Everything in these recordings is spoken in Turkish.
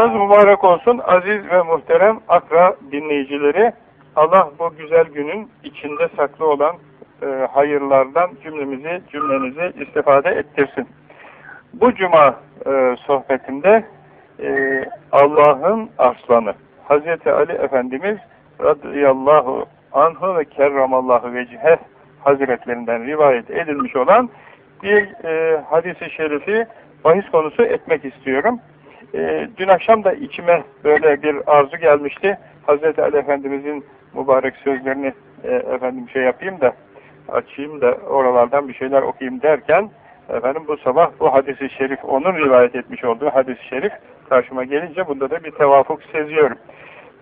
Cumanız mübarek olsun aziz ve muhterem akra dinleyicileri. Allah bu güzel günün içinde saklı olan e, hayırlardan cümlemizi, cümlenizi istifade ettirsin. Bu cuma e, sohbetinde e, Allah'ın aslanı Hazreti Ali Efendimiz radıyallahu anhu ve kerramallahu veciheh hazretlerinden rivayet edilmiş olan bir e, hadisi şerifi bahis konusu etmek istiyorum. E, dün akşam da içime böyle bir arzu gelmişti. Hazreti Ali Efendimizin mübarek sözlerini e, efendim şey yapayım da açayım da oralardan bir şeyler okuyayım derken efendim bu sabah bu hadisi şerif onun rivayet etmiş olduğu hadisi şerif karşıma gelince bunda da bir tevafuk seziyorum.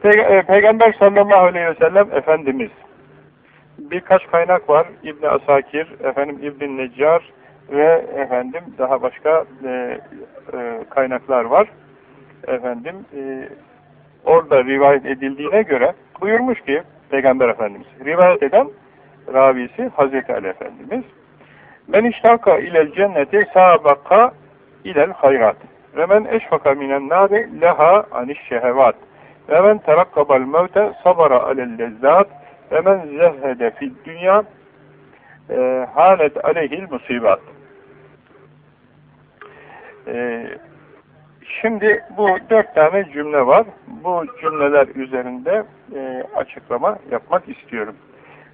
Pe e, Peygamber sallallahu aleyhi ve sellem Efendimiz birkaç kaynak var. İbn Asakir, efendim İbn Neccar ve efendim daha başka e, e, kaynaklar var. Efendim e, orada rivayet edildiğine göre buyurmuş ki Peygamber Efendimiz rivayet eden ravisi Hazreti Ali Efendimiz Men iştaka ilel cenneti sabaka ilel hayrat. Ve men eşfaka minen nari leha aniş şehevat. Ve men terakkabal mevte sabara alel lezzat. Ve men zehhede fid dünya e, halet aleyhil musibat. E, şimdi bu dört tane cümle var. Bu cümleler üzerinde e, açıklama yapmak istiyorum.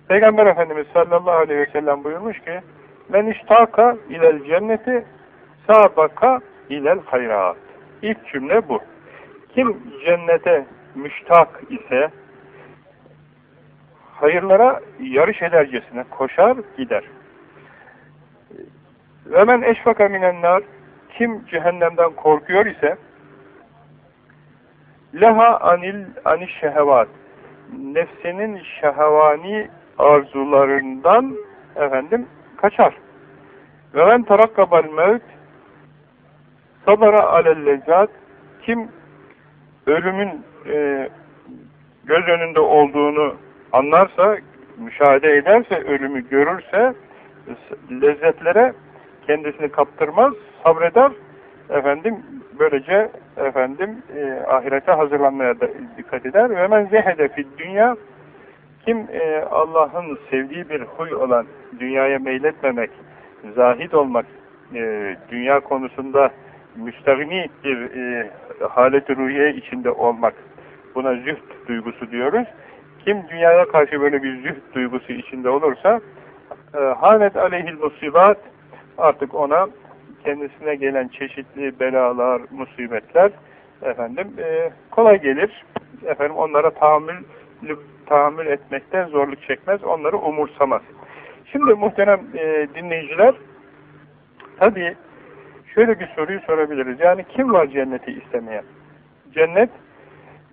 Peygamber Efendimiz sallallahu aleyhi ve sellem buyurmuş ki Men iştaka ilel cenneti sabaka ilel hayrat. İlk cümle bu. Kim cennete müştak ise hayırlara yarış edercesine koşar gider. Ve men eşfaka minennar kim cehennemden korkuyor ise leha anil aniş şehevat nefsinin şehevani arzularından efendim kaçar. Ve men tarakkabal mevt sabara alel kim ölümün e, göz önünde olduğunu anlarsa, müşahede ederse, ölümü görürse lezzetlere kendisini kaptırmaz, sabreder. Efendim böylece efendim e, ahirete hazırlanmaya da dikkat eder. Ve men zehede fid dünya kim e, Allah'ın sevdiği bir huy olan dünyaya meyletmemek, zahid olmak, e, dünya konusunda müstahni bir e, halet-i ruhiye içinde olmak, buna zühd duygusu diyoruz. Kim dünyaya karşı böyle bir zühd duygusu içinde olursa, e, hanet aleyhil musibat, artık ona kendisine gelen çeşitli belalar, musibetler efendim e, kolay gelir. Efendim onlara tahammül tahammül etmekte zorluk çekmez, onları umursamaz. Şimdi muhterem e, dinleyiciler, tabii şöyle bir soruyu sorabiliriz. Yani kim var cenneti istemeyen? Cennet,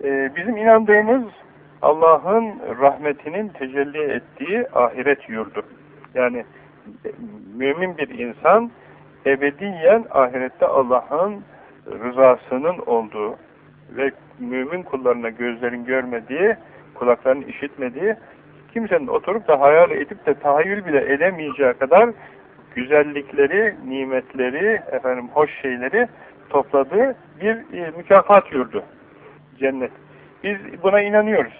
e, bizim inandığımız Allah'ın rahmetinin tecelli ettiği ahiret yurdu. Yani mümin bir insan ebediyen ahirette Allah'ın rızasının olduğu ve mümin kullarına gözlerin görmediği, kulakların işitmediği, kimsenin oturup da hayal edip de tahayyül bile edemeyeceği kadar güzellikleri, nimetleri, efendim hoş şeyleri topladığı bir e, mükafat yurdu. Cennet. Biz buna inanıyoruz.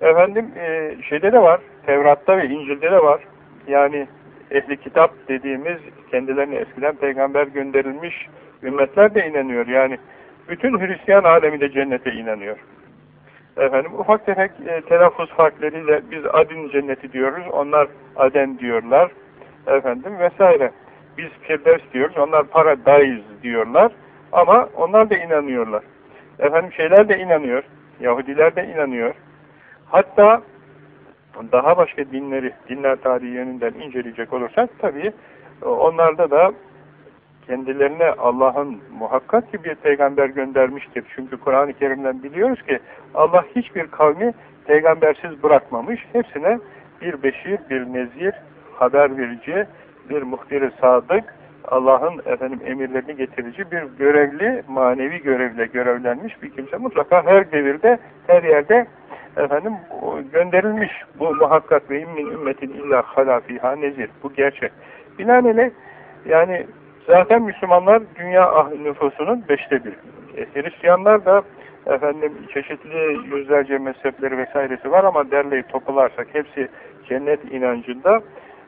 Efendim e, şeyde de var, Tevrat'ta ve İncil'de de var. Yani ehli kitap dediğimiz kendilerine eskiden peygamber gönderilmiş ümmetler de inanıyor. Yani bütün Hristiyan alemi de cennete inanıyor. Efendim ufak tefek e, telaffuz farklarıyla biz Adin cenneti diyoruz, onlar Aden diyorlar. Efendim vesaire. Biz Firdevs diyoruz, onlar Paradise diyorlar. Ama onlar da inanıyorlar. Efendim şeyler de inanıyor. Yahudiler de inanıyor. Hatta daha başka dinleri, dinler tarihi yönünden inceleyecek olursak tabii onlarda da kendilerine Allah'ın muhakkak ki bir peygamber göndermiştir. Çünkü Kur'an-ı Kerim'den biliyoruz ki Allah hiçbir kavmi peygambersiz bırakmamış. Hepsine bir beşir, bir nezir, haber verici, bir muhbir sadık, Allah'ın efendim emirlerini getirici bir görevli, manevi görevle görevlenmiş bir kimse mutlaka her devirde, her yerde efendim gönderilmiş. Bu muhakkak ve immin ümmetin illa halafiha nezir. Bu gerçek. Binaenaleyh yani zaten Müslümanlar dünya nüfusunun beşte bir. E, Hristiyanlar da efendim çeşitli yüzlerce mezhepleri vesairesi var ama derleyip topularsak hepsi cennet inancında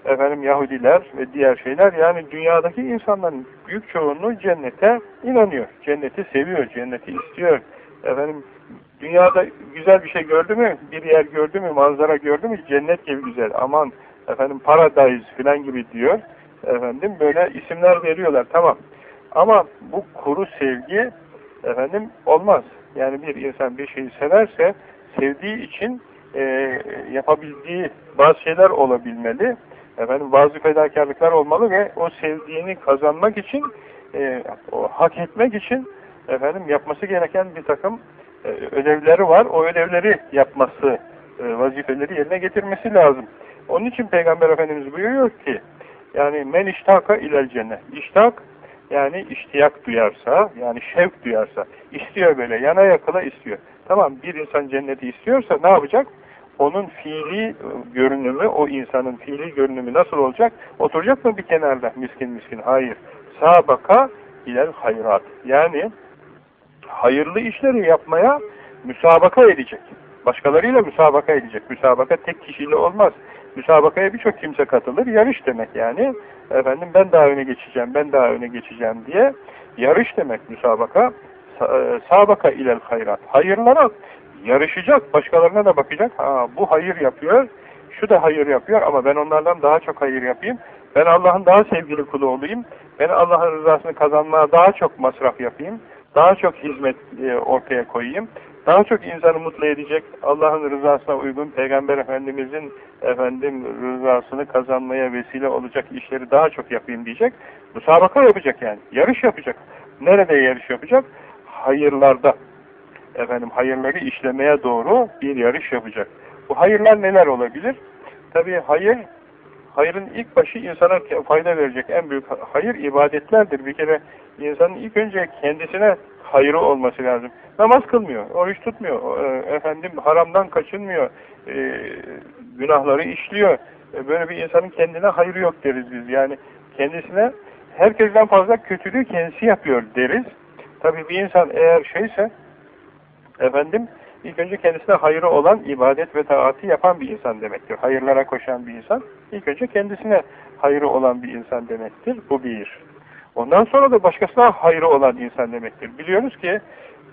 efendim Yahudiler ve diğer şeyler yani dünyadaki insanların büyük çoğunluğu cennete inanıyor. Cenneti seviyor, cenneti istiyor. Efendim dünyada güzel bir şey gördü mü, bir yer gördü mü, manzara gördü mü cennet gibi güzel. Aman efendim paradise filan gibi diyor. Efendim böyle isimler veriyorlar tamam. Ama bu kuru sevgi efendim olmaz. Yani bir insan bir şeyi severse sevdiği için e, yapabildiği bazı şeyler olabilmeli. Efendim bazı fedakarlıklar olmalı ve o sevdiğini kazanmak için e, o hak etmek için efendim yapması gereken bir takım ödevleri var. O ödevleri yapması, e, vazifeleri yerine getirmesi lazım. Onun için Peygamber Efendimiz buyuruyor ki yani men iştaka ilel cennet. İştak yani iştiyak duyarsa, yani şevk duyarsa, istiyor böyle, yana yakıla istiyor. Tamam bir insan cenneti istiyorsa ne yapacak? Onun fiili e, görünümü, o insanın fiili görünümü nasıl olacak? Oturacak mı bir kenarda miskin miskin? Hayır. Sabaka ilel hayrat. Yani hayırlı işleri yapmaya müsabaka edecek. Başkalarıyla müsabaka edecek. Müsabaka tek kişiyle olmaz. Müsabakaya birçok kimse katılır. Yarış demek yani. Efendim ben daha öne geçeceğim, ben daha öne geçeceğim diye. Yarış demek müsabaka. E, sabaka ilel hayrat. Hayırlara yarışacak, başkalarına da bakacak. Ha, bu hayır yapıyor, şu da hayır yapıyor ama ben onlardan daha çok hayır yapayım. Ben Allah'ın daha sevgili kulu olayım. Ben Allah'ın rızasını kazanmaya daha çok masraf yapayım. Daha çok hizmet e, ortaya koyayım. Daha çok insanı mutlu edecek, Allah'ın rızasına uygun, Peygamber Efendimizin efendim rızasını kazanmaya vesile olacak işleri daha çok yapayım diyecek. Müsabaka yapacak yani. Yarış yapacak. Nerede yarış yapacak? Hayırlarda efendim hayırları işlemeye doğru bir yarış yapacak. Bu hayırlar neler olabilir? Tabi hayır, hayırın ilk başı insana fayda verecek en büyük hayır ibadetlerdir. Bir kere insanın ilk önce kendisine hayrı olması lazım. Namaz kılmıyor, oruç tutmuyor, e, efendim haramdan kaçınmıyor, e, günahları işliyor. E, böyle bir insanın kendine hayrı yok deriz biz. Yani kendisine herkesten fazla kötülüğü kendisi yapıyor deriz. Tabi bir insan eğer şeyse efendim ilk önce kendisine hayrı olan ibadet ve taati yapan bir insan demektir. Hayırlara koşan bir insan ilk önce kendisine hayrı olan bir insan demektir. Bu bir. Ondan sonra da başkasına hayrı olan insan demektir. Biliyoruz ki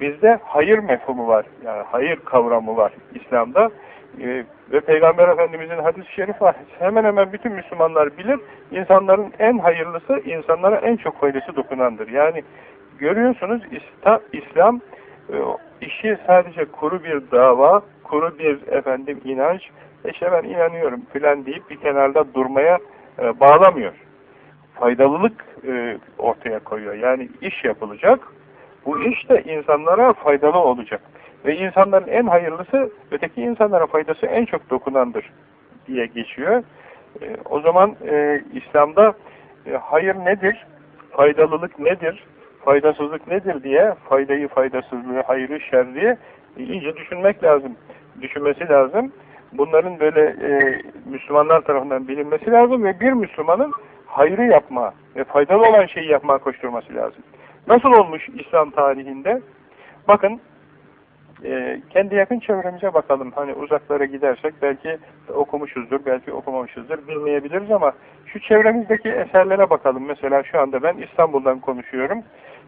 bizde hayır mefhumu var. Yani hayır kavramı var İslam'da. Ee, ve Peygamber Efendimizin hadis-i şerif var. Hemen hemen bütün Müslümanlar bilir. İnsanların en hayırlısı, insanlara en çok faydası dokunandır. Yani görüyorsunuz İslam e, işi sadece kuru bir dava, kuru bir efendim inanç, işte ben inanıyorum filan deyip bir kenarda durmaya e, bağlamıyor. Faydalılık e, ortaya koyuyor. Yani iş yapılacak, bu iş de insanlara faydalı olacak. Ve insanların en hayırlısı, öteki insanlara faydası en çok dokunandır diye geçiyor. E, o zaman e, İslam'da e, hayır nedir? Faydalılık nedir? faydasızlık nedir diye faydayı, faydasızlığı, hayrı, şerri iyice düşünmek lazım. Düşünmesi lazım. Bunların böyle e, Müslümanlar tarafından bilinmesi lazım ve bir Müslümanın hayrı yapma ve faydalı olan şeyi yapmaya koşturması lazım. Nasıl olmuş İslam tarihinde? Bakın e, kendi yakın çevremize bakalım. Hani uzaklara gidersek belki okumuşuzdur, belki okumamışızdır, bilmeyebiliriz ama şu çevremizdeki eserlere bakalım. Mesela şu anda ben İstanbul'dan konuşuyorum.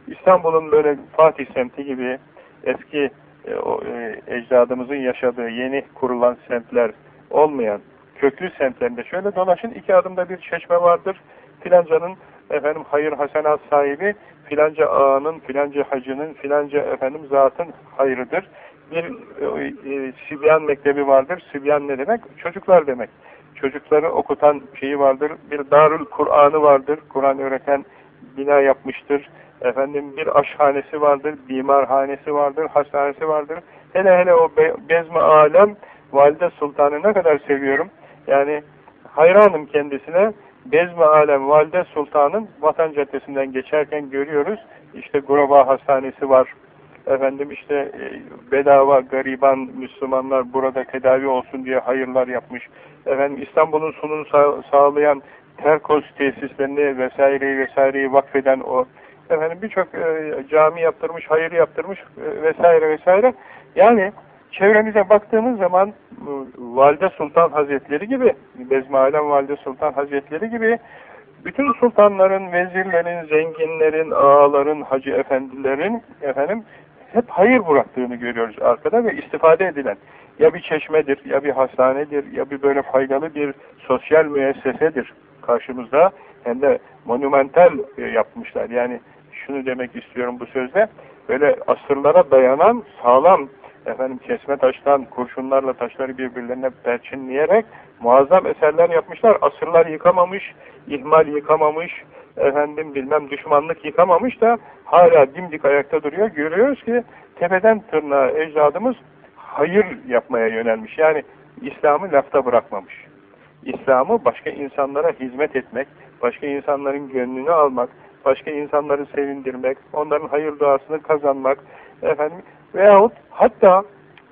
İstanbul'un böyle Fatih semti gibi eski e, o, e, ecdadımızın yaşadığı yeni kurulan semtler olmayan köklü semtlerinde şöyle dolaşın iki adımda bir çeşme vardır. Filancanın efendim hayır hasenat sahibi filanca ağanın, filanca hacının, filanca efendim zatın hayrıdır. Bir e, e, Sibyan mektebi vardır. Sibyan ne demek? Çocuklar demek. Çocukları okutan şeyi vardır. Bir Darül Kur'an'ı vardır. Kur'an öğreten bina yapmıştır efendim bir aşhanesi vardır, bimarhanesi vardır, hastanesi vardır. Hele hele o be bezme alem valide sultanı ne kadar seviyorum. Yani hayranım kendisine. Bezme alem valide sultanın vatan caddesinden geçerken görüyoruz. İşte Groba hastanesi var. Efendim işte e, bedava gariban Müslümanlar burada tedavi olsun diye hayırlar yapmış. Efendim İstanbul'un sununu sağ, sağlayan Terkos tesislerini vesaireyi vesaireyi vakfeden o efendim birçok e, cami yaptırmış, hayır yaptırmış e, vesaire vesaire. Yani çevremize baktığımız zaman Valide Sultan Hazretleri gibi, Bezmi Alem Valide Sultan Hazretleri gibi bütün sultanların, vezirlerin, zenginlerin, ağaların, hacı efendilerin efendim hep hayır bıraktığını görüyoruz arkada ve istifade edilen ya bir çeşmedir, ya bir hastanedir, ya bir böyle faydalı bir sosyal müessesedir karşımızda. Hem de monumental e, yapmışlar. Yani şunu demek istiyorum bu sözde, böyle asırlara dayanan sağlam efendim kesme taştan, kurşunlarla taşları birbirlerine perçinleyerek muazzam eserler yapmışlar. Asırlar yıkamamış, ihmal yıkamamış, efendim bilmem düşmanlık yıkamamış da hala dimdik ayakta duruyor. Görüyoruz ki tepeden tırnağa ecdadımız hayır yapmaya yönelmiş. Yani İslam'ı lafta bırakmamış. İslam'ı başka insanlara hizmet etmek, başka insanların gönlünü almak, başka insanları sevindirmek, onların hayır duasını kazanmak, efendim veyahut hatta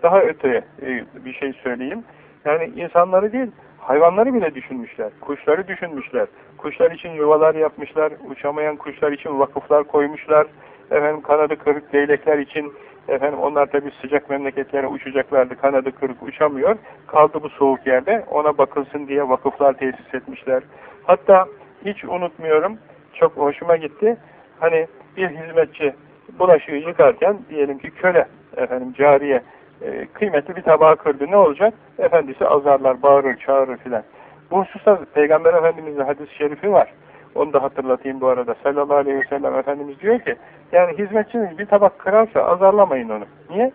daha öteye e, bir şey söyleyeyim. Yani insanları değil, hayvanları bile düşünmüşler. Kuşları düşünmüşler. Kuşlar için yuvalar yapmışlar. Uçamayan kuşlar için vakıflar koymuşlar. Efendim kanadı kırık leylekler için efendim onlar tabi sıcak memleketlere uçacaklardı. Kanadı kırık uçamıyor. Kaldı bu soğuk yerde. Ona bakılsın diye vakıflar tesis etmişler. Hatta hiç unutmuyorum. Çok hoşuma gitti. Hani bir hizmetçi bulaşığı yıkarken diyelim ki köle efendim cariye e, kıymetli bir tabağı kırdı. Ne olacak? Efendisi azarlar, bağırır, çağırır filan. Bu hususta Peygamber Efendimiz'in hadis-i şerifi var. Onu da hatırlatayım bu arada. Sallallahu aleyhi ve sellem Efendimiz diyor ki yani hizmetçiniz bir tabak kırarsa azarlamayın onu. Niye?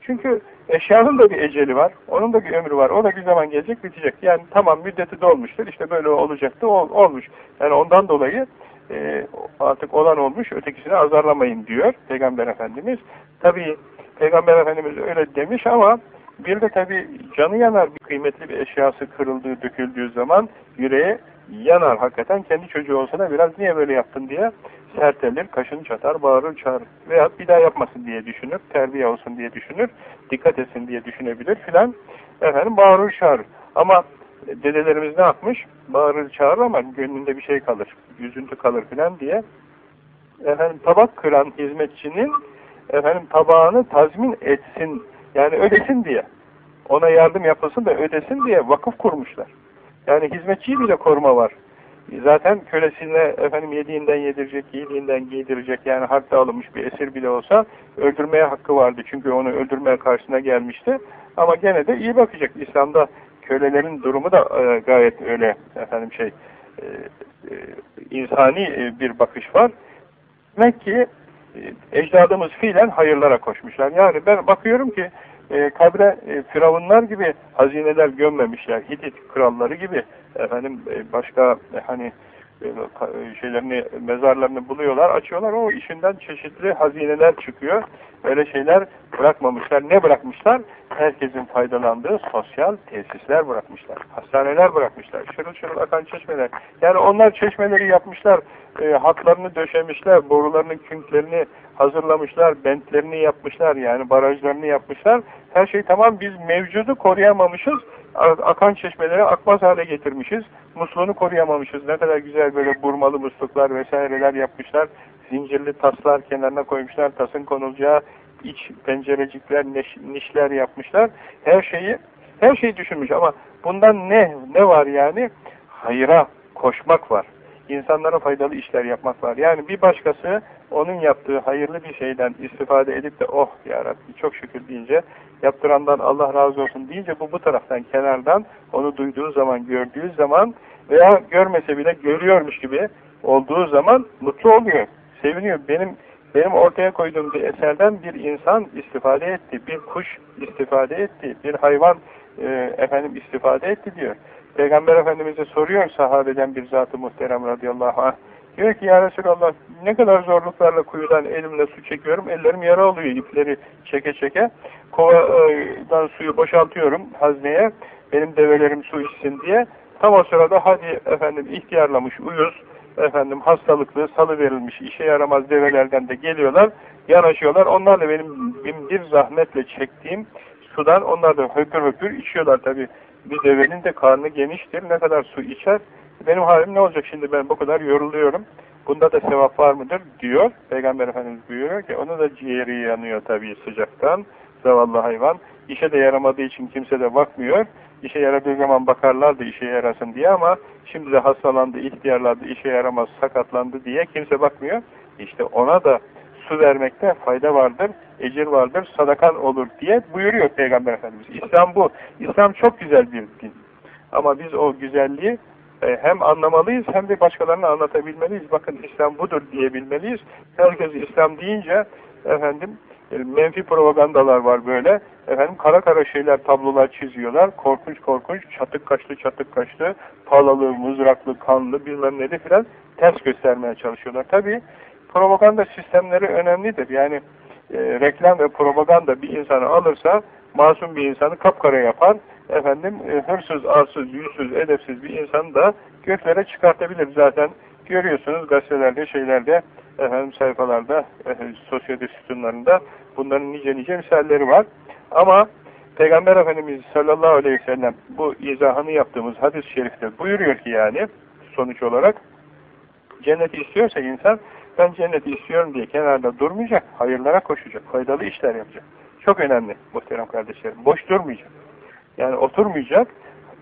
Çünkü eşyanın da bir eceli var. Onun da bir ömrü var. O da bir zaman gelecek bitecek. Yani tamam müddeti dolmuştur. İşte böyle olacaktı. Ol, olmuş. Yani ondan dolayı e, artık olan olmuş. Ötekisini azarlamayın diyor Peygamber Efendimiz. Tabii Peygamber Efendimiz öyle demiş ama bir de tabi canı yanar bir kıymetli bir eşyası kırıldığı, döküldüğü zaman yüreğe yanar hakikaten. Kendi çocuğu olsa da biraz niye böyle yaptın diye sertelir, kaşını çatar, bağırır, çağırır. Veya bir daha yapmasın diye düşünür, terbiye olsun diye düşünür, dikkat etsin diye düşünebilir filan. Efendim bağırır, çağırır. Ama dedelerimiz ne yapmış? Bağırır, çağırır ama gönlünde bir şey kalır, yüzüntü kalır filan diye. Efendim tabak kıran hizmetçinin efendim tabağını tazmin etsin yani ödesin diye ona yardım yapılsın da ödesin diye vakıf kurmuşlar. Yani hizmetçiyi bile koruma var. Zaten kölesine efendim yediğinden yedirecek, giydiğinden giydirecek yani harpte alınmış bir esir bile olsa öldürmeye hakkı vardı. Çünkü onu öldürmeye karşısına gelmişti. Ama gene de iyi bakacak. İslam'da kölelerin durumu da e, gayet öyle efendim şey e, e, insani bir bakış var. Demek ki ecdadımız fiilen hayırlara koşmuşlar. Yani ben bakıyorum ki e, kabre firavunlar gibi hazineler gömmemişler. Hitit kralları gibi efendim başka hani şeylerini, mezarlarını buluyorlar, açıyorlar. O işinden çeşitli hazineler çıkıyor. Öyle şeyler bırakmamışlar. Ne bırakmışlar? Herkesin faydalandığı sosyal tesisler bırakmışlar. Hastaneler bırakmışlar. Şırıl şırıl akan çeşmeler. Yani onlar çeşmeleri yapmışlar. E, hatlarını döşemişler. Borularının künklerini hazırlamışlar. Bentlerini yapmışlar. Yani barajlarını yapmışlar. Her şey tamam. Biz mevcudu koruyamamışız akan çeşmeleri akmaz hale getirmişiz. Musluğunu koruyamamışız. Ne kadar güzel böyle burmalı musluklar vesaireler yapmışlar. Zincirli taslar kenarına koymuşlar. Tasın konulacağı iç pencerecikler, neş, nişler yapmışlar. Her şeyi her şeyi düşünmüş ama bundan ne ne var yani? Hayra koşmak var. İnsanlara faydalı işler yapmak var. Yani bir başkası onun yaptığı hayırlı bir şeyden istifade edip de oh ya Rabbi çok şükür deyince yaptırandan Allah razı olsun deyince bu bu taraftan kenardan onu duyduğu zaman gördüğü zaman veya görmese bile görüyormuş gibi olduğu zaman mutlu oluyor. Seviniyor. Benim benim ortaya koyduğum bir eserden bir insan istifade etti, bir kuş istifade etti, bir hayvan e, efendim istifade etti diyor. Peygamber Efendimiz'e soruyor sahabeden bir zatı muhterem radıyallahu anh. Diyor ki ya Resulallah ne kadar zorluklarla kuyudan elimle su çekiyorum. Ellerim yara oluyor ipleri çeke çeke. Kovadan suyu boşaltıyorum hazneye. Benim develerim su içsin diye. Tam o sırada hadi efendim ihtiyarlamış uyuz, efendim hastalıklı, salı verilmiş, işe yaramaz develerden de geliyorlar, yanaşıyorlar. Onlar da benim bir zahmetle çektiğim sudan onlar da höpür höpür içiyorlar tabi. Bir devenin de karnı geniştir. Ne kadar su içer? Benim halim ne olacak şimdi ben bu kadar yoruluyorum. Bunda da sevap var mıdır? diyor. Peygamber Efendimiz buyuruyor ki onu da ciğeri yanıyor tabii sıcaktan. Zavallı hayvan. İşe de yaramadığı için kimse de bakmıyor. İşe yaradığı zaman bakarlardı işe yarasın diye ama şimdi de hastalandı, ihtiyarlandı, işe yaramaz, sakatlandı diye kimse bakmıyor. İşte ona da su vermekte fayda vardır, ecir vardır, sadakan olur diye buyuruyor Peygamber Efendimiz. İslam bu. İslam çok güzel bir din. Ama biz o güzelliği e, hem anlamalıyız hem de başkalarına anlatabilmeliyiz. Bakın İslam budur diyebilmeliyiz. Herkes İslam deyince efendim menfi propagandalar var böyle. Efendim kara kara şeyler, tablolar çiziyorlar. Korkunç korkunç, çatık kaçlı çatık kaçlı, palalı, mızraklı, kanlı bilmem neli filan ters göstermeye çalışıyorlar. Tabii propaganda sistemleri önemlidir. Yani e, reklam ve propaganda bir insanı alırsa masum bir insanı kapkara yapar. Efendim e, hırsız, arsız, yüzsüz, edepsiz bir insanı da göklere çıkartabilir. Zaten görüyorsunuz gazetelerde, şeylerde, efendim sayfalarda, efendim, sosyete sütunlarında bunların nice nice misalleri var. Ama Peygamber Efendimiz sallallahu aleyhi ve sellem bu izahını yaptığımız hadis-i şerifte buyuruyor ki yani sonuç olarak cenneti istiyorsa insan ben cenneti istiyorum diye kenarda durmayacak, hayırlara koşacak, faydalı işler yapacak. Çok önemli muhterem kardeşlerim. Boş durmayacak. Yani oturmayacak,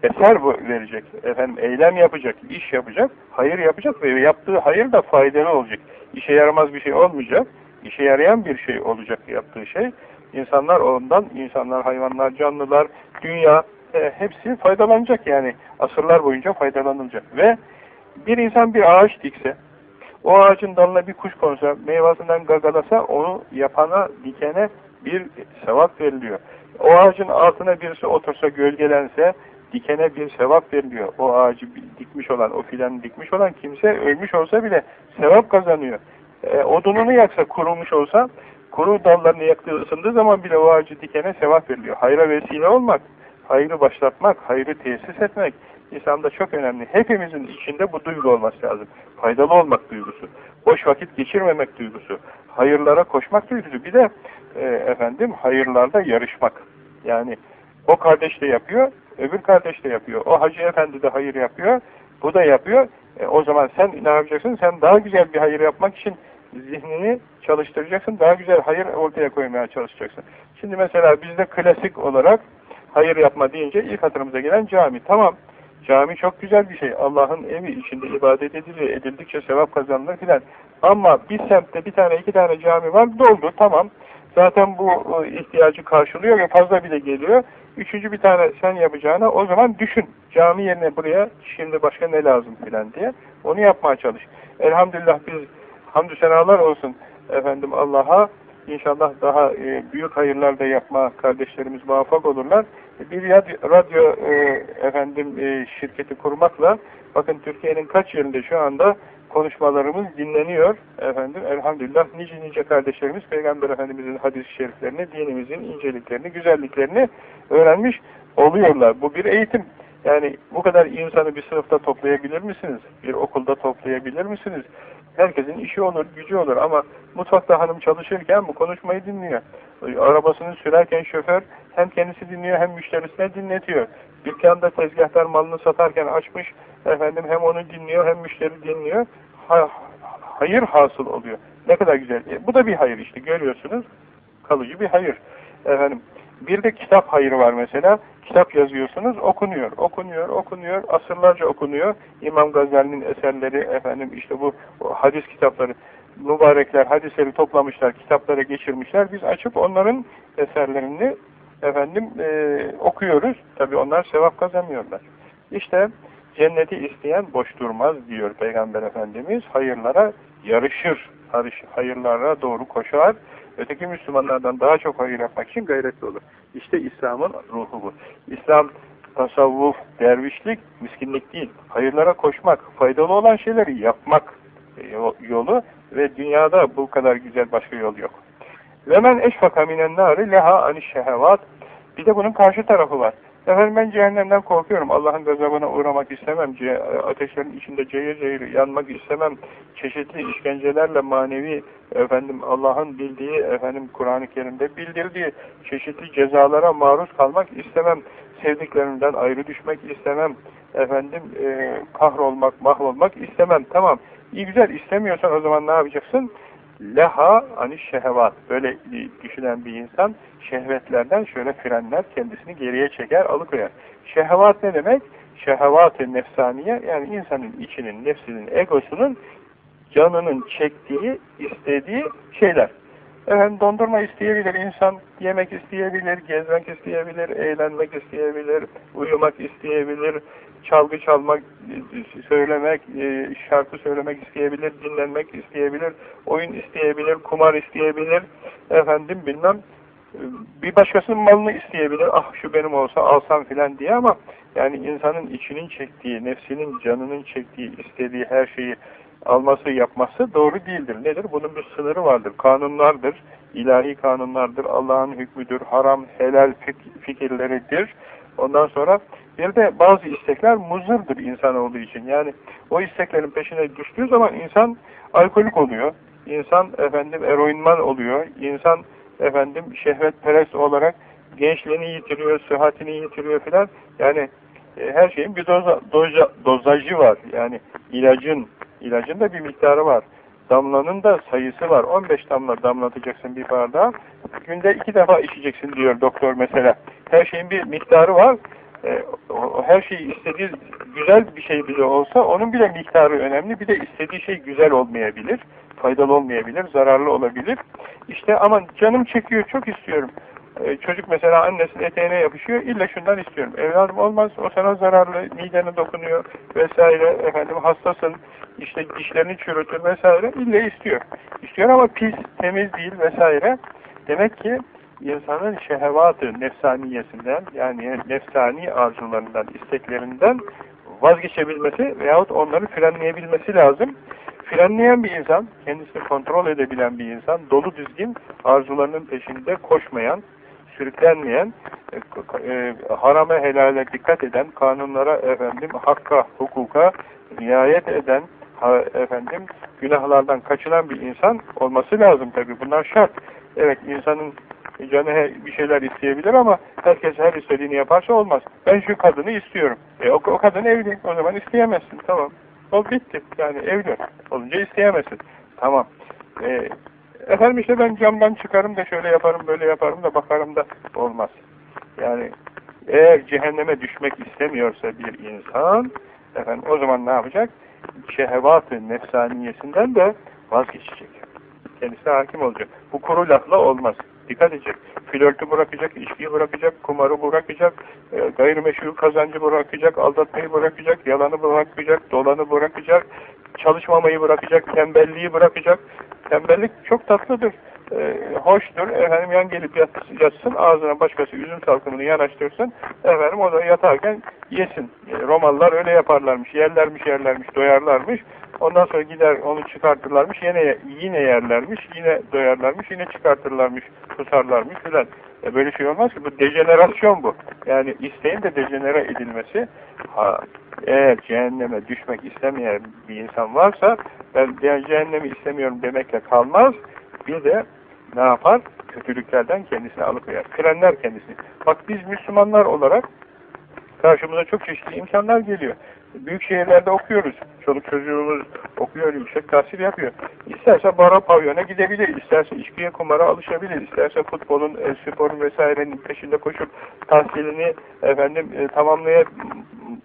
eser verecek, efendim eylem yapacak, iş yapacak, hayır yapacak ve yaptığı hayır da faydalı olacak. İşe yaramaz bir şey olmayacak, işe yarayan bir şey olacak yaptığı şey. İnsanlar ondan, insanlar, hayvanlar, canlılar, dünya e, hepsi faydalanacak yani. Asırlar boyunca faydalanılacak. Ve bir insan bir ağaç dikse, o ağacın dalına bir kuş konsa, meyvasından gagalasa onu yapana, dikene bir sevap veriliyor. O ağacın altına birisi otursa, gölgelense, dikene bir sevap veriliyor. O ağacı dikmiş olan, o filanı dikmiş olan kimse ölmüş olsa bile sevap kazanıyor. E, odununu yaksa, kurulmuş olsa, kuru dallarını yaktığı, ısındığı zaman bile o ağacı dikene sevap veriliyor. Hayra vesile olmak, hayrı başlatmak, hayrı tesis etmek, İslam'da çok önemli. Hepimizin içinde bu duygu olması lazım. Faydalı olmak duygusu, boş vakit geçirmemek duygusu, hayırlara koşmak duygusu. Bir de e, efendim hayırlarda yarışmak. Yani o kardeş de yapıyor, öbür kardeş de yapıyor. O hacı efendi de hayır yapıyor, bu da yapıyor. E, o zaman sen ne yapacaksın? Sen daha güzel bir hayır yapmak için zihnini çalıştıracaksın. Daha güzel hayır ortaya koymaya çalışacaksın. Şimdi mesela bizde klasik olarak hayır yapma deyince ilk hatırımıza gelen cami. Tamam. Cami çok güzel bir şey. Allah'ın evi içinde ibadet ediliyor. Edildikçe sevap kazanılır filan. Ama bir semtte bir tane iki tane cami var. Doldu. Tamam. Zaten bu e, ihtiyacı karşılıyor ve fazla bile geliyor. Üçüncü bir tane sen yapacağına o zaman düşün. Cami yerine buraya şimdi başka ne lazım filan diye. Onu yapmaya çalış. Elhamdülillah biz hamdü senalar olsun efendim Allah'a İnşallah daha e, büyük hayırlar da yapma kardeşlerimiz muvaffak olurlar. Bir radyo e, efendim e, şirketi kurmakla bakın Türkiye'nin kaç yerinde şu anda konuşmalarımız dinleniyor. Efendim elhamdülillah nice nice kardeşlerimiz Peygamber Efendimizin hadis-i şeriflerini, dinimizin inceliklerini, güzelliklerini öğrenmiş oluyorlar. Bu bir eğitim. Yani bu kadar insanı bir sınıfta toplayabilir misiniz? Bir okulda toplayabilir misiniz? Herkesin işi olur, gücü olur ama mutfakta hanım çalışırken bu konuşmayı dinliyor. Arabasını sürerken şoför hem kendisi dinliyor hem müşterisine dinletiyor. Dükkanda tezgahtar malını satarken açmış, efendim hem onu dinliyor hem müşteri dinliyor. Ha, hayır hasıl oluyor. Ne kadar güzel. E, bu da bir hayır işte görüyorsunuz. Kalıcı bir hayır. Efendim bir de kitap hayırı var mesela. Kitap yazıyorsunuz, okunuyor, okunuyor, okunuyor, asırlarca okunuyor. İmam Gazali'nin eserleri, efendim işte bu hadis kitapları, mübarekler hadisleri toplamışlar, kitaplara geçirmişler. Biz açıp onların eserlerini efendim e, okuyoruz. Tabi onlar sevap kazanmıyorlar. İşte cenneti isteyen boş durmaz diyor Peygamber Efendimiz. Hayırlara yarışır, hayırlara doğru koşar öteki Müslümanlardan daha çok hayır yapmak için gayretli olur. İşte İslam'ın ruhu bu. İslam, tasavvuf, dervişlik, miskinlik değil. Hayırlara koşmak, faydalı olan şeyleri yapmak yolu ve dünyada bu kadar güzel başka yol yok. Ve men eşfaka minen nâri leha aniş şehevat. Bir de bunun karşı tarafı var. Efendim ben cehennemden korkuyorum. Allah'ın gazabına uğramak istemem. Ateşlerin içinde cayır cayır yanmak istemem. Çeşitli işkencelerle manevi efendim Allah'ın bildiği efendim Kur'an-ı Kerim'de bildirdiği çeşitli cezalara maruz kalmak istemem. Sevdiklerimden ayrı düşmek istemem. efendim e, kahrolmak, mahvolmak istemem. Tamam. İyi güzel istemiyorsan o zaman ne yapacaksın? Leha ani şehvat. Böyle düşünen bir insan şehvetlerden şöyle frenler, kendisini geriye çeker, alıkoyar. Şehvat ne demek? Şehvat-ı nefsaniye yani insanın içinin, nefsinin, egosunun canının çektiği, istediği şeyler. Efendim dondurma isteyebilir insan, yemek isteyebilir, gezmek isteyebilir, eğlenmek isteyebilir, uyumak isteyebilir, çalgı çalmak, söylemek, e, şarkı söylemek isteyebilir, dinlenmek isteyebilir, oyun isteyebilir, kumar isteyebilir, efendim bilmem bir başkasının malını isteyebilir, ah şu benim olsa alsam filan diye ama yani insanın içinin çektiği, nefsinin canının çektiği, istediği her şeyi alması, yapması doğru değildir. Nedir? Bunun bir sınırı vardır. Kanunlardır, ilahi kanunlardır, Allah'ın hükmüdür, haram, helal fikirleridir. Ondan sonra bir de bazı istekler muzırdır insan olduğu için. Yani o isteklerin peşine düştüğü zaman insan alkolik oluyor. İnsan efendim eroinman oluyor. İnsan efendim şehvetperest olarak gençliğini yitiriyor, sıhhatini yitiriyor filan. Yani e, her şeyin bir doza, doza, dozajı var. Yani ilacın, ilacın da bir miktarı var. Damlanın da sayısı var. 15 damla damlatacaksın bir bardağa. Günde iki defa içeceksin diyor doktor mesela. Her şeyin bir miktarı var. E, her şeyi istediği güzel bir şey bile olsa onun bile miktarı önemli. Bir de istediği şey güzel olmayabilir. Faydalı olmayabilir. Zararlı olabilir. İşte aman canım çekiyor çok istiyorum. Ee, çocuk mesela annesinin eteğine yapışıyor, illa şundan istiyorum. Evladım olmaz, o sana zararlı, midene dokunuyor vesaire, efendim hastasın, işte dişlerini çürütür vesaire, illa istiyor. İstiyor ama pis, temiz değil vesaire. Demek ki insanın şehevatı nefsaniyesinden, yani nefsani arzularından, isteklerinden vazgeçebilmesi veyahut onları frenleyebilmesi lazım. Frenleyen bir insan, kendisini kontrol edebilen bir insan, dolu düzgün arzularının peşinde koşmayan, sürüklenmeyen, e, e, harame helale dikkat eden, kanunlara efendim hakka, hukuka riayet eden, ha, efendim günahlardan kaçınan bir insan olması lazım tabi. Bunlar şart. Evet insanın canı bir şeyler isteyebilir ama herkes her istediğini yaparsa olmaz. Ben şu kadını istiyorum. E, o, o kadın evli. O zaman isteyemezsin. Tamam. O bitti. Yani evli. Olunca isteyemezsin. Tamam. E, Efendim işte ben camdan çıkarım da şöyle yaparım böyle yaparım da bakarım da olmaz. Yani eğer cehenneme düşmek istemiyorsa bir insan efendim o zaman ne yapacak? Şehvat-ı nefsaniyesinden de vazgeçecek. Kendisine hakim olacak. Bu kuru lafla olmaz. Dikkat edecek. Flörtü bırakacak, içkiyi bırakacak, kumarı bırakacak, e, gayrimeşru kazancı bırakacak, aldatmayı bırakacak, yalanı bırakacak, dolanı bırakacak, çalışmamayı bırakacak, tembelliği bırakacak. Tembellik çok tatlıdır, e, hoştur. Efendim yan gelip yat, yatsın, ağzına başkası üzüm salkımını yanaştırsın. Efendim o da yatarken yesin. E, Romalılar öyle yaparlarmış, yerlermiş yerlermiş, doyarlarmış. Ondan sonra gider onu çıkartırlarmış, yine yine yerlermiş, yine doyarlarmış, yine çıkartırlarmış, kusarlarmış filan. E böyle şey olmaz ki. Bu dejenerasyon bu. Yani isteğin de dejenere edilmesi. Ha, eğer cehenneme düşmek istemeyen bir insan varsa ben cehennemi istemiyorum demekle kalmaz. Bir de ne yapar? Kötülüklerden kendisini alıkoyar. Frenler kendisini. Bak biz Müslümanlar olarak karşımıza çok çeşitli imkanlar geliyor. Büyük şehirlerde okuyoruz. Çoluk çocuğumuz okuyor, yüksek tahsil yapıyor. İsterse bara pavyona gidebilir, isterse içkiye kumara alışabilir, isterse futbolun, e, sporun vesairenin peşinde koşup tahsilini efendim e, tamamlaya,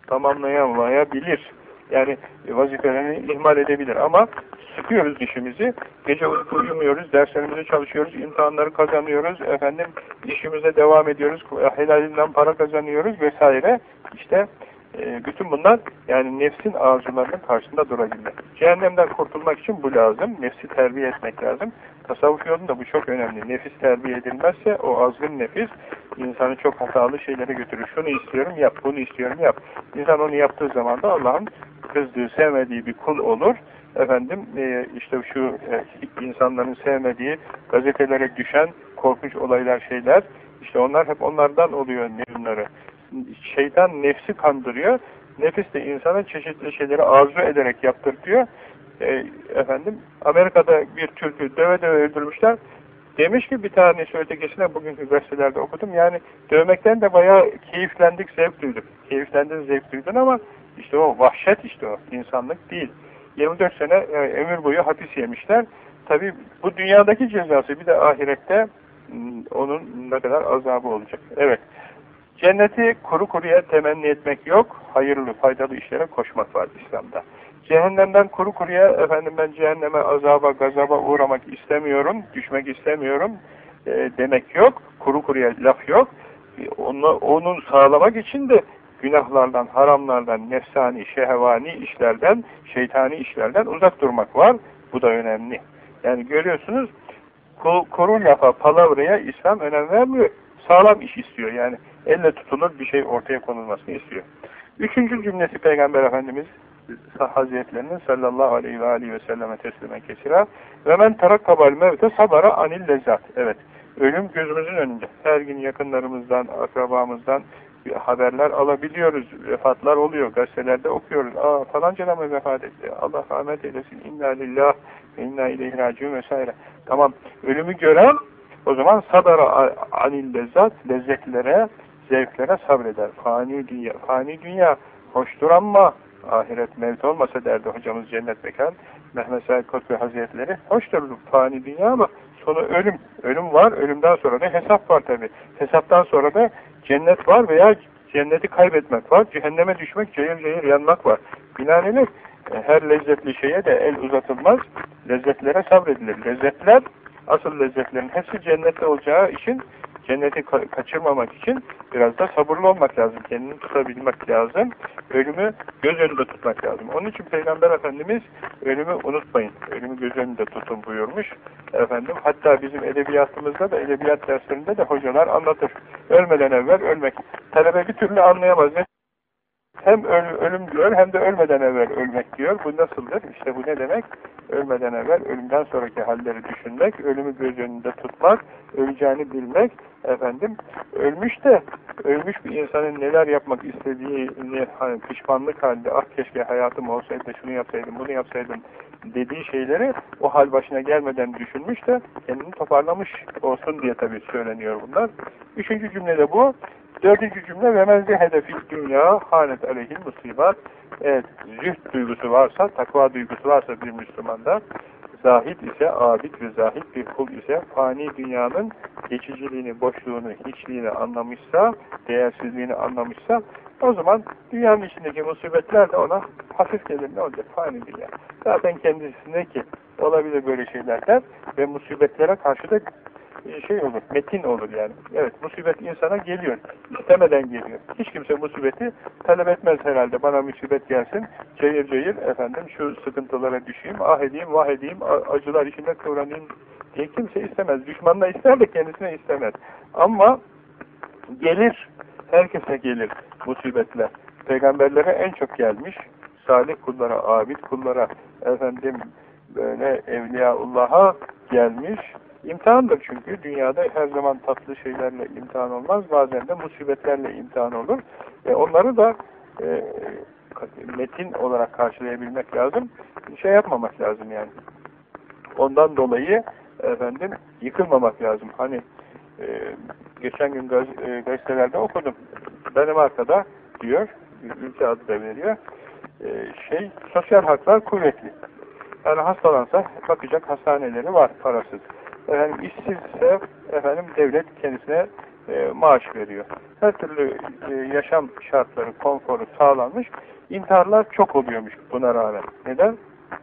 tamamlayamayabilir. Yani vazifelerini ihmal edebilir ama sıkıyoruz dişimizi. Gece uyumuyoruz, derslerimizi çalışıyoruz, imtihanları kazanıyoruz, efendim işimize devam ediyoruz, helalinden para kazanıyoruz vesaire. İşte e, bütün bunlar yani nefsin arzularının karşısında durabilmek. Cehennemden kurtulmak için bu lazım. Nefsi terbiye etmek lazım. Tasavvuf yolunda bu çok önemli. Nefis terbiye edilmezse o azgın nefis insanı çok hatalı şeylere götürür. Şunu istiyorum yap, bunu istiyorum yap. İnsan onu yaptığı zaman da Allah'ın kızdığı, sevmediği bir kul olur. Efendim e, işte şu e, insanların sevmediği gazetelere düşen korkunç olaylar şeyler işte onlar hep onlardan oluyor nevimleri şeytan nefsi kandırıyor. Nefis de insana çeşitli şeyleri arzu ederek yaptırtıyor. E, efendim Amerika'da bir Türk'ü döve döve öldürmüşler. Demiş ki bir tanesi ötekisine bugünkü gazetelerde okudum. Yani dövmekten de bayağı keyiflendik, zevk duyduk. Keyiflendin, zevk duydun ama İşte o vahşet işte o. insanlık değil. 24 sene e, ömür boyu hapis yemişler. Tabi bu dünyadaki cezası bir de ahirette hmm, onun ne kadar azabı olacak. Evet. Cenneti kuru kuruya temenni etmek yok. Hayırlı, faydalı işlere koşmak var İslam'da. Cehennemden kuru kuruya efendim ben cehenneme azaba, gazaba uğramak istemiyorum, düşmek istemiyorum e, demek yok. Kuru kuruya laf yok. Onu, onun sağlamak için de günahlardan, haramlardan, nefsani, şehvani işlerden, şeytani işlerden uzak durmak var. Bu da önemli. Yani görüyorsunuz kuru lafa, palavraya İslam önem vermiyor. Sağlam iş istiyor. Yani elle tutulur bir şey ortaya konulmasını istiyor. Üçüncü cümlesi Peygamber Efendimiz Hazretlerinin sallallahu aleyhi ve aleyhi ve selleme teslime kesira ve men terakkabal mevte sabara anil lezzat. Evet. Ölüm gözümüzün önünde. Her gün yakınlarımızdan, akrabamızdan haberler alabiliyoruz. Vefatlar oluyor. Gazetelerde okuyoruz. Aa falanca da mı vefat etti? Allah rahmet eylesin. İnna lillah ve inna ileyhi raciun vesaire. Tamam. Ölümü gören o zaman sabara anil lezzat, lezzetlere, zevklere sabreder. Fani dünya, fani dünya hoştur ama ahiret mevt olmasa derdi hocamız cennet mekan. Mehmet Said Kotbe Hazretleri. Hoştur fani dünya ama sonu ölüm. Ölüm var. Ölümden sonra da hesap var tabi. Hesaptan sonra da cennet var veya cenneti kaybetmek var. Cehenneme düşmek, cayır cayır yanmak var. Binaenaleyh e, her lezzetli şeye de el uzatılmaz. Lezzetlere sabredilir. Lezzetler, asıl lezzetlerin hepsi cennette olacağı için cenneti ka kaçırmamak için biraz da sabırlı olmak lazım. Kendini tutabilmek lazım. Ölümü göz önünde tutmak lazım. Onun için Peygamber Efendimiz ölümü unutmayın. Ölümü göz önünde tutun buyurmuş. Efendim hatta bizim edebiyatımızda da edebiyat derslerinde de hocalar anlatır. Ölmeden evvel ölmek. Talebe bir türlü anlayamaz. Ne hem ölüm diyor hem de ölmeden evvel ölmek diyor. Bu nasıldır? İşte bu ne demek? Ölmeden evvel ölümden sonraki halleri düşünmek, ölümü göz önünde tutmak, öleceğini bilmek, efendim ölmüş de ölmüş bir insanın neler yapmak istediğini hani pişmanlık halinde ah keşke hayatım olsaydı şunu yapsaydım, bunu yapsaydım dediği şeyleri o hal başına gelmeden düşünmüş de kendini toparlamış olsun diye tabii söyleniyor bunlar. Üçüncü cümlede bu. Dördüncü cümle ve menzli hedefi dünya hanet aleyhil musibat. Evet, zühd duygusu varsa, takva duygusu varsa bir Müslümanda, zahid ise, abid ve zahid bir kul ise, fani dünyanın geçiciliğini, boşluğunu, hiçliğini anlamışsa, değersizliğini anlamışsa, o zaman dünyanın içindeki musibetler de ona hafif gelir. Ne olacak? Fani dünya. Zaten kendisindeki olabilir böyle şeylerden ve musibetlere karşı da şey olur, metin olur yani. Evet, musibet insana geliyor. istemeden geliyor. Hiç kimse musibeti talep etmez herhalde. Bana musibet gelsin, cayır cayır efendim şu sıkıntılara düşeyim, ah edeyim, vah edeyim, acılar içinde kıvranayım diye kimse istemez. Düşmanla ister de kendisine istemez. Ama gelir, herkese gelir musibetler. Peygamberlere en çok gelmiş. Salih kullara, abid kullara, efendim böyle Evliyaullah'a gelmiş İmtihandır çünkü. Dünyada her zaman tatlı şeylerle imtihan olmaz. Bazen de musibetlerle imtihan olur. E onları da e, metin olarak karşılayabilmek lazım. Şey yapmamak lazım yani. Ondan dolayı efendim yıkılmamak lazım. Hani e, geçen gün gaz, e, gazetelerde okudum. Danimarka'da diyor, ülke adı da veriyor. E, şey, sosyal haklar kuvvetli. Yani hastalansa bakacak hastaneleri var parasız efendim işsizse efendim devlet kendisine e, maaş veriyor. Her türlü e, yaşam şartları, konforu sağlanmış. İntiharlar çok oluyormuş buna rağmen. Neden?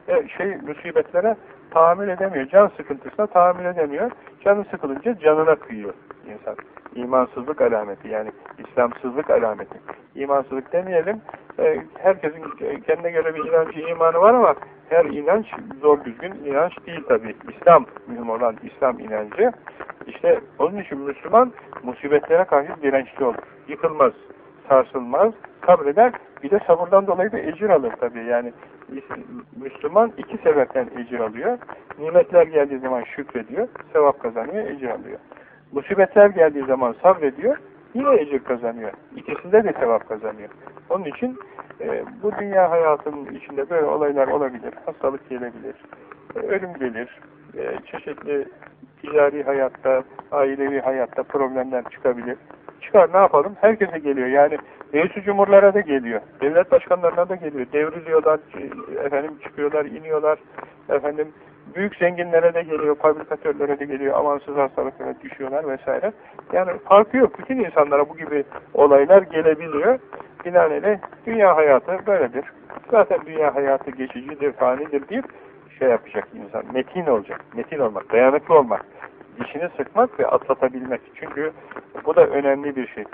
E, şey musibetlere tahammül edemiyor. Can sıkıntısına tahammül edemiyor. Canı sıkılınca canına kıyıyor insan. İmansızlık alameti yani İslamsızlık alameti. İmansızlık demeyelim. E, herkesin kendine göre bir inancı, imanı var ama her inanç zor düzgün inanç değil tabi. İslam mühim olan İslam inancı. İşte onun için Müslüman musibetlere karşı dirençli olur. Yıkılmaz, sarsılmaz, sabreder. Bir de sabırdan dolayı da ecir alır tabi. Yani Müslüman iki sebepten ecir alıyor. Nimetler geldiği zaman şükrediyor, sevap kazanıyor, ecir alıyor. Musibetler geldiği zaman sabrediyor, yine ecir kazanıyor. İkisinde de sevap kazanıyor. Onun için e, bu dünya hayatının içinde böyle olaylar olabilir. Hastalık gelebilir, e, ölüm gelir, e, çeşitli ticari hayatta, ailevi hayatta problemler çıkabilir. Çıkar ne yapalım? Herkese geliyor. Yani Reis-i Cumhurlara da geliyor. Devlet başkanlarına da geliyor. Devriliyorlar, efendim çıkıyorlar, iniyorlar. Efendim büyük zenginlere de geliyor, fabrikatörlere de geliyor, amansız hastalıklara düşüyorlar vesaire. Yani farkı yok. Bütün insanlara bu gibi olaylar gelebiliyor. Binaenaleyh dünya hayatı böyledir. Zaten dünya hayatı geçicidir, fanidir deyip şey yapacak insan. Metin olacak. Metin olmak, dayanıklı olmak. Dişini sıkmak ve atlatabilmek. Çünkü bu da önemli bir şey.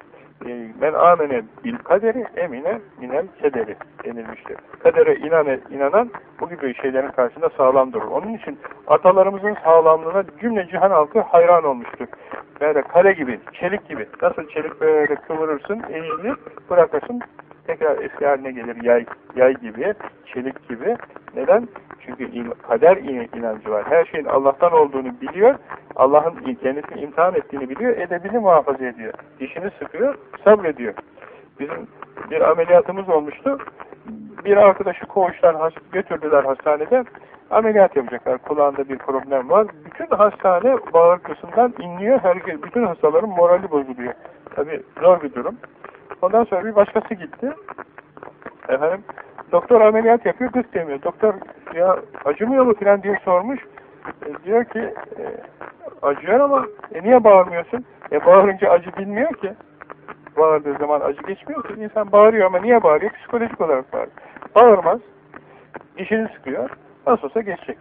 Ee, men amene bil kaderi emine minel kederi denilmiştir. Kadere inan, inanan bu gibi şeylerin karşısında sağlam durur. Onun için atalarımızın sağlamlığına cümle cihan halkı hayran olmuştur. Böyle kale gibi, çelik gibi. Nasıl çelik böyle kıvırırsın, eğilir, bırakırsın, tekrar eski haline gelir. Yay, yay gibi, çelik gibi. Neden? Çünkü kader inancı var. Her şeyin Allah'tan olduğunu biliyor. Allah'ın kendisini imtihan ettiğini biliyor. Edebini muhafaza ediyor. Dişini sıkıyor, sabrediyor. Bizim bir ameliyatımız olmuştu. Bir arkadaşı koğuştan götürdüler hastanede. Ameliyat yapacaklar. Kulağında bir problem var. Bütün hastane bağırtısından inliyor. Herkes, bütün hastaların morali bozuluyor. Tabi zor bir durum. Ondan sonra bir başkası gitti. Efendim, doktor ameliyat yapıyor, kız demiyor. Doktor ya acımıyor mu filan diye sormuş. E, diyor ki e, acıyor ama e, niye bağırmıyorsun? E bağırınca acı bilmiyor ki. Bağırdığı zaman acı geçmiyor ki. İnsan bağırıyor ama niye bağırıyor? Psikolojik olarak bağırıyor. Bağırmaz. Dişini sıkıyor. Nasıl olsa geçecek.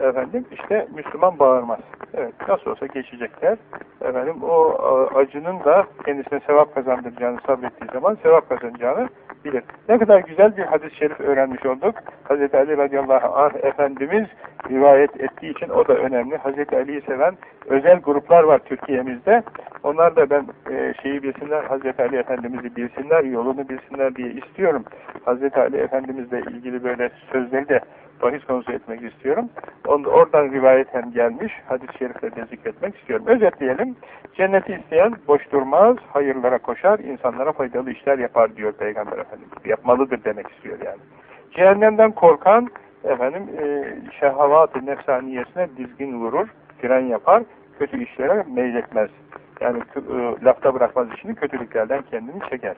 Efendim işte Müslüman bağırmaz. Evet nasıl olsa geçecekler. Efendim o acının da kendisine sevap kazandıracağını sabrettiği zaman sevap kazanacağını bilir. Ne kadar güzel bir hadis-i şerif öğrenmiş olduk. Hz. Ali radıyallahu anh Efendimiz rivayet ettiği için o da önemli. Hz. Ali'yi seven özel gruplar var Türkiye'mizde. Onlar da ben e, şeyi bilsinler, Hz. Ali Efendimiz'i bilsinler, yolunu bilsinler diye istiyorum. Hz. Ali Efendimizle ilgili böyle sözleri de bahis konusu etmek istiyorum. Oradan rivayeten gelmiş hadis-i şerifleri zikretmek istiyorum. Özetleyelim. Cenneti isteyen boş durmaz, hayırlara koşar, insanlara faydalı işler yapar diyor Peygamber Efendimiz. Yapmalıdır demek istiyor yani. Cehennemden korkan efendim e, şehavat-ı nefsaniyesine dizgin vurur, fren yapar, kötü işlere meyletmez. Yani e, lafta bırakmaz işini, kötülüklerden kendini çeker.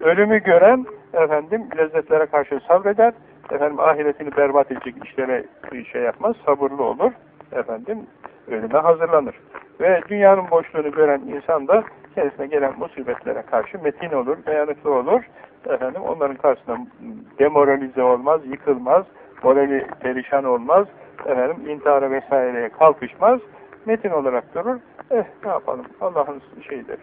Ölümü gören efendim lezzetlere karşı sabreder, efendim ahiretini berbat edecek işlere şey yapmaz, sabırlı olur, efendim ölüme hazırlanır. Ve dünyanın boşluğunu gören insan da kendisine gelen musibetlere karşı metin olur, dayanıklı olur, efendim onların karşısında demoralize olmaz, yıkılmaz, morali perişan olmaz, efendim intihara vesaireye kalkışmaz, metin olarak durur. Eh ne yapalım? Allah'ın şeyidir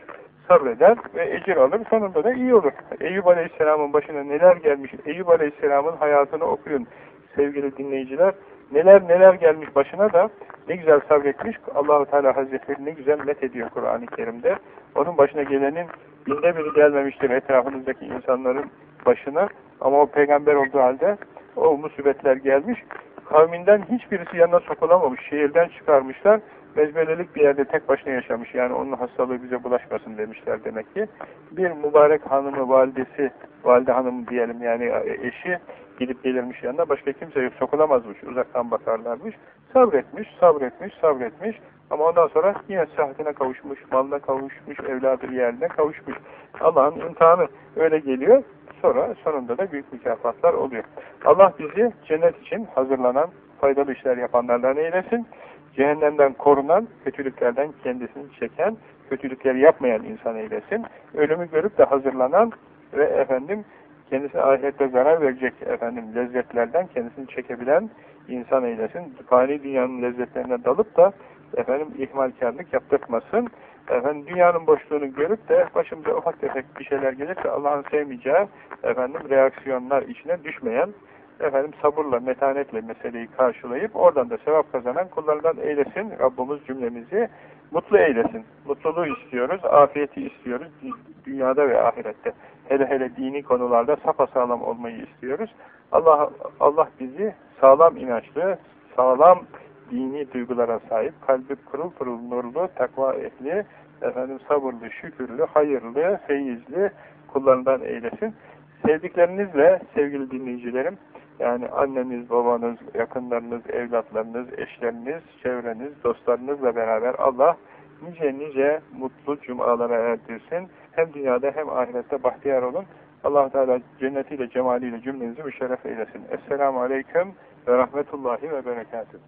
sabreder ve ecir alır. Sonunda da iyi olur. Eyüp Aleyhisselam'ın başına neler gelmiş, Eyüp Aleyhisselam'ın hayatını okuyun sevgili dinleyiciler. Neler neler gelmiş başına da ne güzel sabretmiş. Allahu Teala Hazretleri ne güzel met ediyor Kur'an-ı Kerim'de. Onun başına gelenin binde biri gelmemiştir etrafınızdaki insanların başına. Ama o peygamber olduğu halde o musibetler gelmiş. Kavminden hiçbirisi yanına sokulamamış. Şehirden çıkarmışlar mezbelelik bir yerde tek başına yaşamış. Yani onun hastalığı bize bulaşmasın demişler demek ki. Bir mübarek hanımı, validesi, valide hanım diyelim yani eşi gidip gelirmiş yanına. Başka kimse. Sokulamazmış. Uzaktan bakarlarmış. Sabretmiş, sabretmiş, sabretmiş. Ama ondan sonra yine sıhhatine kavuşmuş, malına kavuşmuş, evladı yerine kavuşmuş. Allah'ın imtihanı öyle geliyor. Sonra sonunda da büyük mükafatlar oluyor. Allah bizi cennet için hazırlanan, faydalı işler yapanlardan eylesin cehennemden korunan, kötülüklerden kendisini çeken, kötülükleri yapmayan insan eylesin. Ölümü görüp de hazırlanan ve efendim kendisine ahirette zarar verecek efendim lezzetlerden kendisini çekebilen insan eylesin. Fani dünyanın lezzetlerine dalıp da efendim ihmalkarlık yaptırmasın. Efendim dünyanın boşluğunu görüp de başımıza ufak tefek bir şeyler gelirse Allah'ın sevmeyeceği efendim reaksiyonlar içine düşmeyen efendim sabırla, metanetle meseleyi karşılayıp oradan da sevap kazanan kullarından eylesin. Rabbimiz cümlemizi mutlu eylesin. Mutluluğu istiyoruz, afiyeti istiyoruz dünyada ve ahirette. Hele hele dini konularda sapasağlam olmayı istiyoruz. Allah Allah bizi sağlam inançlı, sağlam dini duygulara sahip, kalbi pırıl pırıl nurlu, takva ehli, efendim sabırlı, şükürlü, hayırlı, feyizli kullarından eylesin. Sevdiklerinizle sevgili dinleyicilerim, yani anneniz, babanız, yakınlarınız, evlatlarınız, eşleriniz, çevreniz, dostlarınızla beraber Allah nice nice mutlu cumalara erdirsin. Hem dünyada hem ahirette bahtiyar olun. allah Teala cennetiyle, cemaliyle cümlenizi müşerref eylesin. Esselamu Aleyküm ve Rahmetullahi ve Berekatuhu.